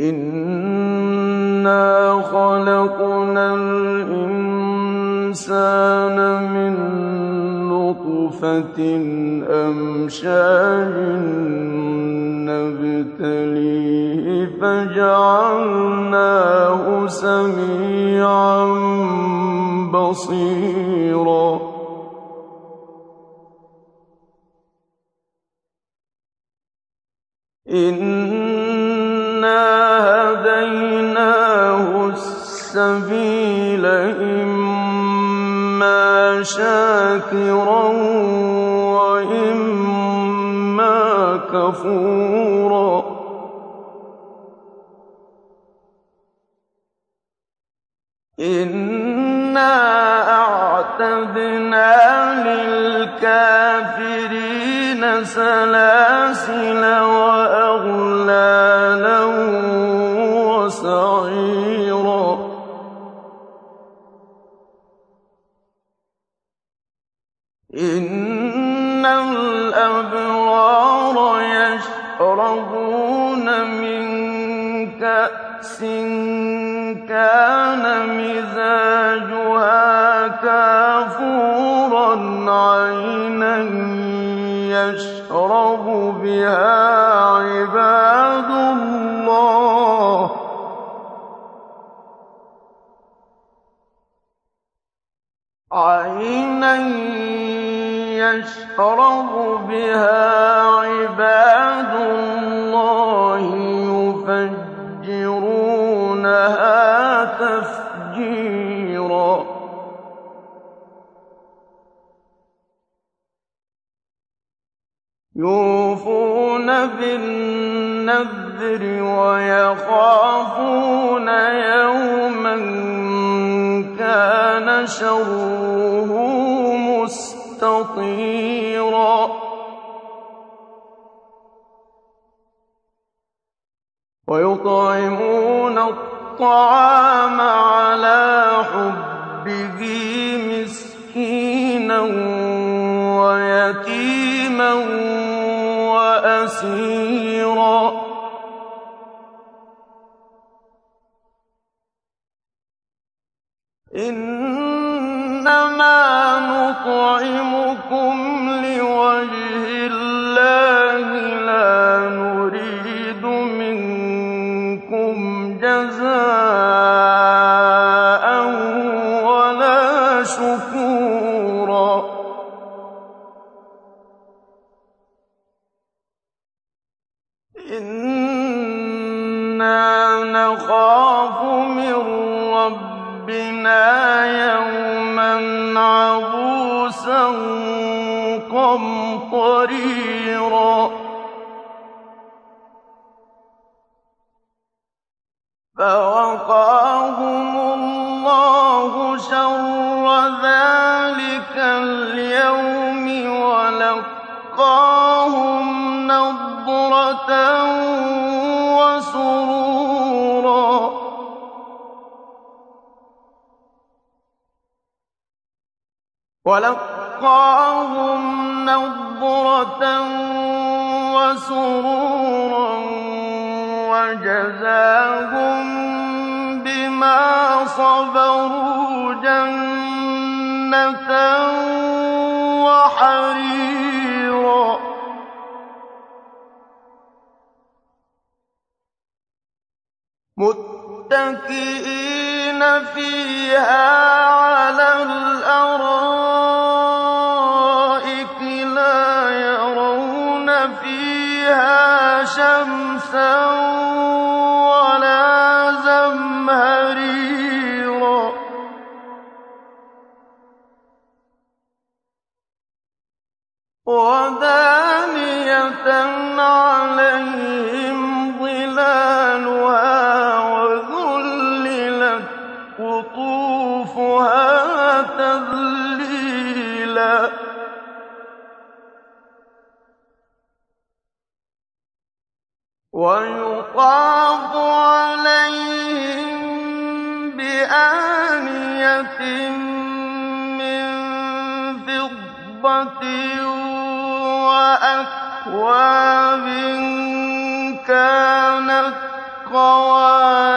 إِنَّا خَلَقْنَا الْإِنسَانَ مِن نُّطْفَةٍ أَمْشَاجٍ نَّبْتَلِيهِ فَجَعَلْنَاهُ سَمِيعًا بَصِيرًا السَّبِيلَ إِمَّا شَاكِرًا وَإِمَّا كَفُورًا. إِنَّا أَعْتَدْنَا لِلْكَافِرِينَ سَلَاسِلَ كَانَ مِزَاجُهَا كَافُورًا عَيْنًا يَشْرَبُ بِهَا عِبَادُ اللَّهِ. يُفَجِّرُونَهَا يُوفُونَ بِالنَّذْرِ وَيَخَافُونَ يَوْمًا كَانَ شَرُّهُ مُسْتَطِيرًا. وَيُطْعِمُونَ الطَّعَامَ عَلَىٰ حُبِّهِ مِسْكِينًا وَيَتِيمًا وَأَسِيرًا. إِنَّمَا رَّبِّنَا يَوْمًا عَبُوسًا قَمْطَرِيرًا. فَوَقَاهُمُ اللَّهُ شَرَّ ذَٰلِكَ الْيَوْمِ وَلَقَّاهُمْ وَجَزَاهُم بِمَا صَبَرُوا جَنَّةً وَحَرِيرًا. مُّتَّكِئِينَ فِيهَا شمسا ولا زمهريرا. ودانية عليهم ظلالها وذللت قطوفها تذليلا. وَيُطَافُ عَلَيْهِم بِآنِيَةٍ مِّن فِضَّةٍ وَأَكْوَابٍ كَانَتْ قَوَارِيرَا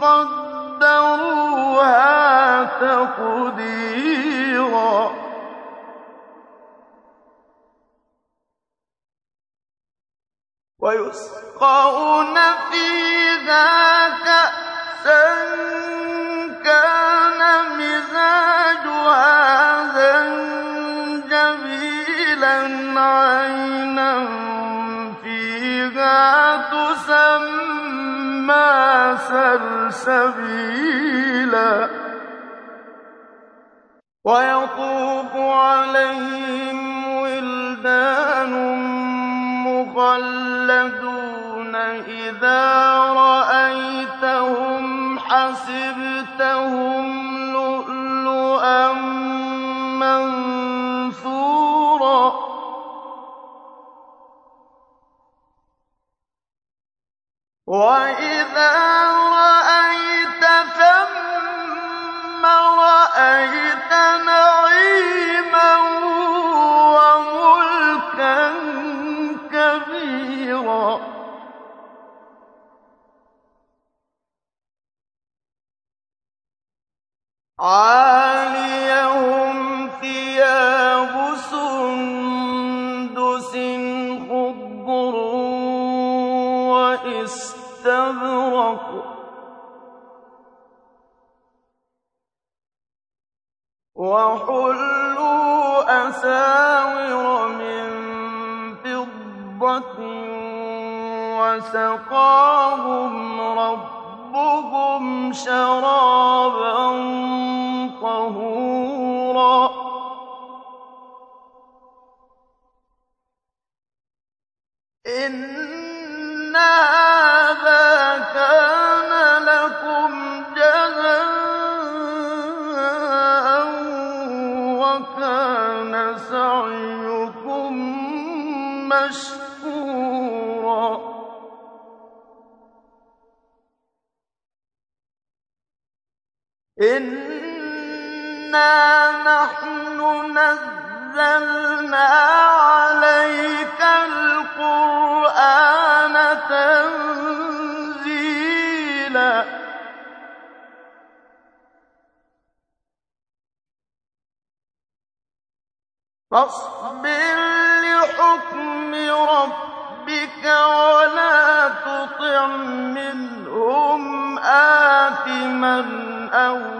قَدَّرُوهَا تَقْدِيرًا. وَيُسْقَوْنَ فِيهَا كَأْسًا كَانَ مِزَاجُهَا تُسَمَّىٰ سَلْسَبِيلًا ۖ وَيَطُوفُ عَلَيْهِمْ وِلْدَانٌ مُّخَلَّدُونَ إِذَا رَأَيْتَهُمْ حَسِبْتَهُمْ لُؤْلُؤًا مَّنثُورًا. وَإِذَا رَأَيْتَ ثَمَّ رَأَيْتَ نَعِيمًا وَمُلْكًا كَبِيرًا. عَالِيَهُمْ وَحُلُّوا أَسَاوِرَ مِن فِضَّةٍ وَسَقَاهُمْ رَبُّهُمْ شَرَابًا طَهُورًا. إِنَّ إِنَّا نَحْنُ نَزَّلْنَا عَلَيْكَ الْقُرْآنَ تَنزِيلًا فَاصْبِرْ لِحُكْمِ رَبِّكَ وَلَا تُطِعْ مِنْهُمْ آثِمًا أَوْ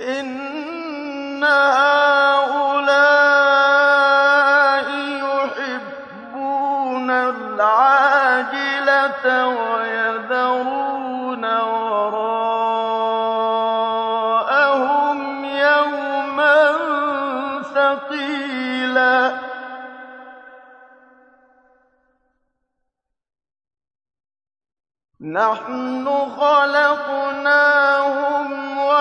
إِنَّ هَٰؤُلَاءِ يُحِبُّونَ الْعَاجِلَةَ وَيَذَرُونَ وَرَاءَهُمْ يَوْمًا ثَقِيلًا نَحْنُ خَلَقْنَاهُمْ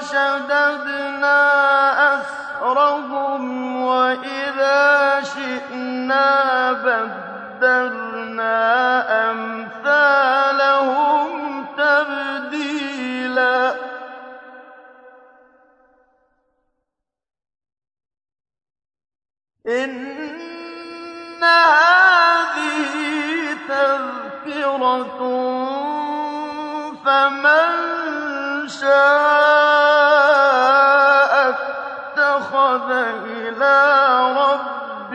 وَشَدَدْنَا أَسْرَهُمْ ۖ وَإِذَا شِئْنَا بَدَّلْنَا أَمْثَالَهُمْ تَبْدِيلًا. إِنَّ هَٰذِهِ تَذْكِرَةٌ فَمَن شَاءَ